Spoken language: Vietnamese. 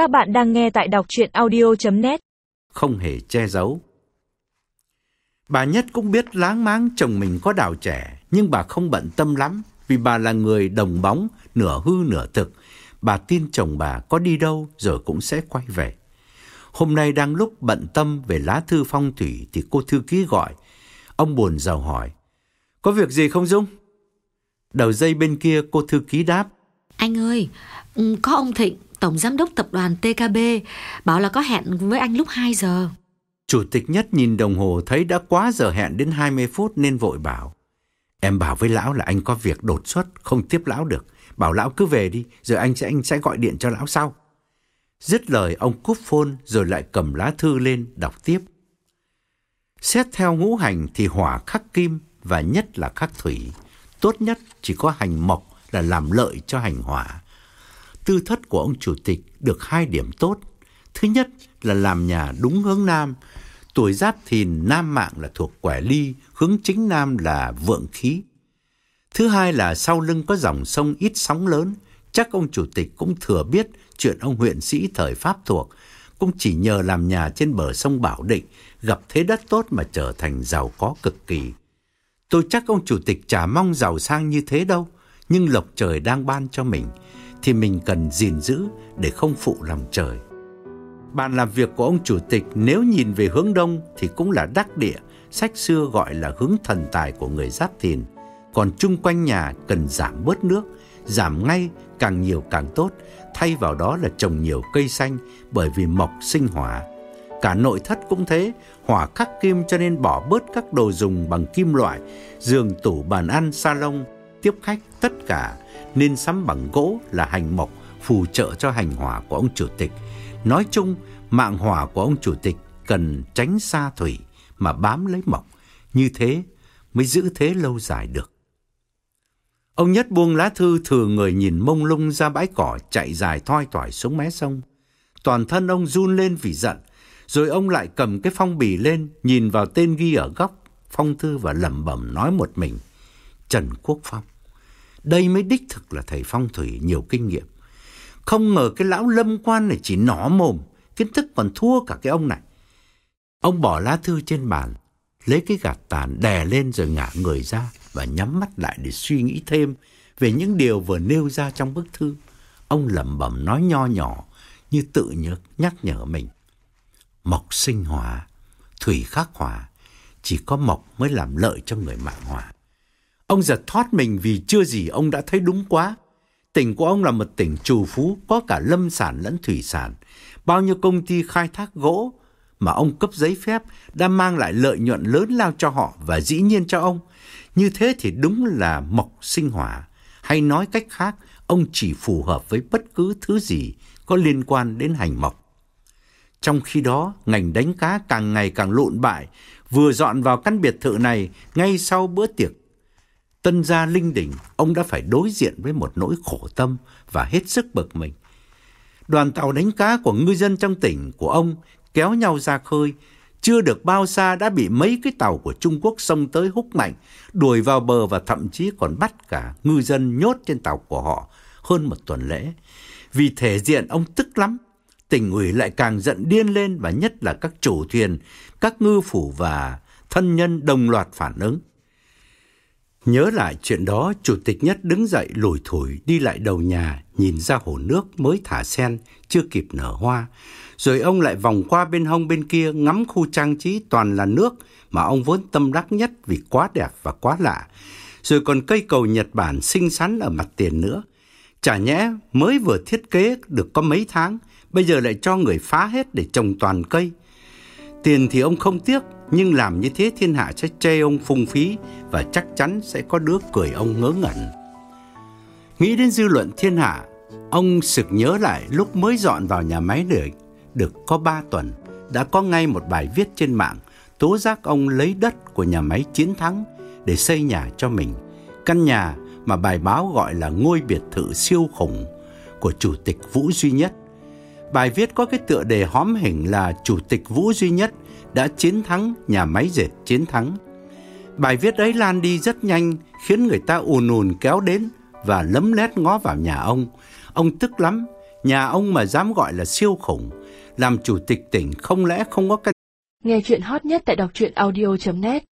Các bạn đang nghe tại đọc chuyện audio.net Không hề che giấu. Bà Nhất cũng biết láng máng chồng mình có đào trẻ, nhưng bà không bận tâm lắm vì bà là người đồng bóng, nửa hư nửa thực. Bà tin chồng bà có đi đâu rồi cũng sẽ quay về. Hôm nay đang lúc bận tâm về lá thư phong thủy thì cô thư ký gọi. Ông buồn giàu hỏi. Có việc gì không Dung? Đầu dây bên kia cô thư ký đáp. Anh ơi, ừ, có ông Thịnh, Tổng Giám đốc Tập đoàn TKB, bảo là có hẹn với anh lúc 2 giờ. Chủ tịch nhất nhìn đồng hồ thấy đã quá giờ hẹn đến 20 phút nên vội bảo. Em bảo với lão là anh có việc đột xuất, không tiếp lão được. Bảo lão cứ về đi, rồi anh sẽ anh sẽ gọi điện cho lão sau. Dứt lời ông cúp phone rồi lại cầm lá thư lên đọc tiếp. Xét theo ngũ hành thì hỏa khắc kim và nhất là khắc thủy. Tốt nhất chỉ có hành mộc là làm lợi cho hành hỏa. Tư thất của ông chủ tịch được hai điểm tốt. Thứ nhất là làm nhà đúng hướng nam. Tuổi giáp thìn nam mạng là thuộc quẻ ly, hướng chính nam là vượng khí. Thứ hai là sau lưng có dòng sông ít sóng lớn. Chắc ông chủ tịch cũng thừa biết chuyện ông huyện sĩ thời Pháp thuộc. Cũng chỉ nhờ làm nhà trên bờ sông Bảo Định, gặp thế đất tốt mà trở thành giàu có cực kỳ. Tôi chắc ông chủ tịch chả mong giàu sang như thế đâu, nhưng lộc trời đang ban cho mình thì mình cần gìn giữ để không phụ lòng trời. Bàn làm việc của ông chủ tịch nếu nhìn về hướng đông thì cũng là đắc địa, sách xưa gọi là hướng thần tài của người Giáp Thìn. Còn chung quanh nhà cần giảm bớt nước, giảm ngay càng nhiều càng tốt, thay vào đó là trồng nhiều cây xanh bởi vì mộc sinh hỏa. Cả nội thất cũng thế, hỏa khắc kim cho nên bỏ bớt các đồ dùng bằng kim loại, giường tủ bàn ăn, salon, tiếp khách tất cả nên sắm bằng gỗ là hành mộc phù trợ cho hành hỏa của ông chủ tịch. Nói chung, mạng hỏa của ông chủ tịch cần tránh xa thủy mà bám lấy mộc, như thế mới giữ thế lâu dài được. Ông Nhất buông lá thư thừa người nhìn mông lung ra bãi cỏ chạy dài thoi thoải xuống mé sông. Toàn thân ông run lên vì giận, rồi ông lại cầm cái phong bì lên, nhìn vào tên ghi ở góc phong thư và lẩm bẩm nói một mình. Trần Quốc Phong. Đây mới đích thực là thầy phong thủy nhiều kinh nghiệm. Không ngờ cái lão lâm quan này chỉ nỏ mồm, kiến thức còn thua cả cái ông này. Ông bỏ lá thư trên bàn, lấy cái gạt tàn đè lên rồi ngả người ra và nhắm mắt lại để suy nghĩ thêm về những điều vừa nêu ra trong bức thư. Ông lẩm bẩm nói nho nhỏ như tự nhớ nhắc nhở mình. Mộc sinh hỏa, thủy khắc hỏa, chỉ có mộc mới làm lợi cho người mạng hỏa. Ông giật thoát mình vì chưa gì ông đã thấy đúng quá. Tỉnh của ông là một tỉnh trù phú, có cả lâm sản lẫn thủy sản. Bao nhiêu công ty khai thác gỗ mà ông cấp giấy phép đã mang lại lợi nhuận lớn lao cho họ và dĩ nhiên cho ông. Như thế thì đúng là mộc sinh hỏa. Hay nói cách khác, ông chỉ phù hợp với bất cứ thứ gì có liên quan đến hành mộc. Trong khi đó, ngành đánh cá càng ngày càng lộn bại, vừa dọn vào căn biệt thự này ngay sau bữa tiệc Tân gia linh đỉnh, ông đã phải đối diện với một nỗi khổ tâm và hết sức bực mình. Đoàn tàu đánh cá của ngư dân trong tỉnh của ông kéo nhau ra khơi, chưa được bao xa đã bị mấy cái tàu của Trung Quốc xông tới húc mạnh, đuổi vào bờ và thậm chí còn bắt cả ngư dân nhốt trên tàu của họ hơn một tuần lễ. Vì thể diện ông tức lắm, tỉnh ủy lại càng giận điên lên và nhất là các chủ thuyền, các ngư phủ và thân nhân đồng loạt phản ứng. Nhớ lại chuyện đó, Chủ tịch Nhất đứng dậy lủi thủi đi lại đầu nhà, nhìn ra hồ nước mới thả sen, chưa kịp nở hoa. Rồi ông lại vòng qua bên hông bên kia ngắm khu trang trí toàn là nước mà ông vốn tâm đắc nhất vì quá đẹp và quá lạ. Rồi còn cây cầu Nhật Bản xinh xắn ở mặt tiền nữa. Chả nhẽ mới vừa thiết kế được có mấy tháng, bây giờ lại cho người phá hết để trồng toàn cây. Tiền thì ông không tiếc, nhưng làm như thế thiên hạ sẽ chê ông phung phí và chắc chắn sẽ có đứa cười ông ngớ ngẩn. Nghĩ đến dư luận thiên hạ, ông sực nhớ lại lúc mới dọn vào nhà máy lửa được có 3 tuần, đã có ngay một bài viết trên mạng tố giác ông lấy đất của nhà máy chiến thắng để xây nhà cho mình. Căn nhà mà bài báo gọi là ngôi biệt thự siêu khủng của Chủ tịch Vũ Duy Nhất. Bài viết có cái tựa đề hóm hình là Chủ tịch Vũ Duy Nhất đã chiến thắng nhà máy dệt chiến thắng. Bài viết ấy lan đi rất nhanh, khiến người ta ùn ùn kéo đến và lấm lét ngó vào nhà ông. Ông tức lắm, Nhà ông mà dám gọi là siêu khủng. Làm chủ tịch tỉnh không lẽ không có cái Nghe chuyện hot nhất tại đọc truyện audio.net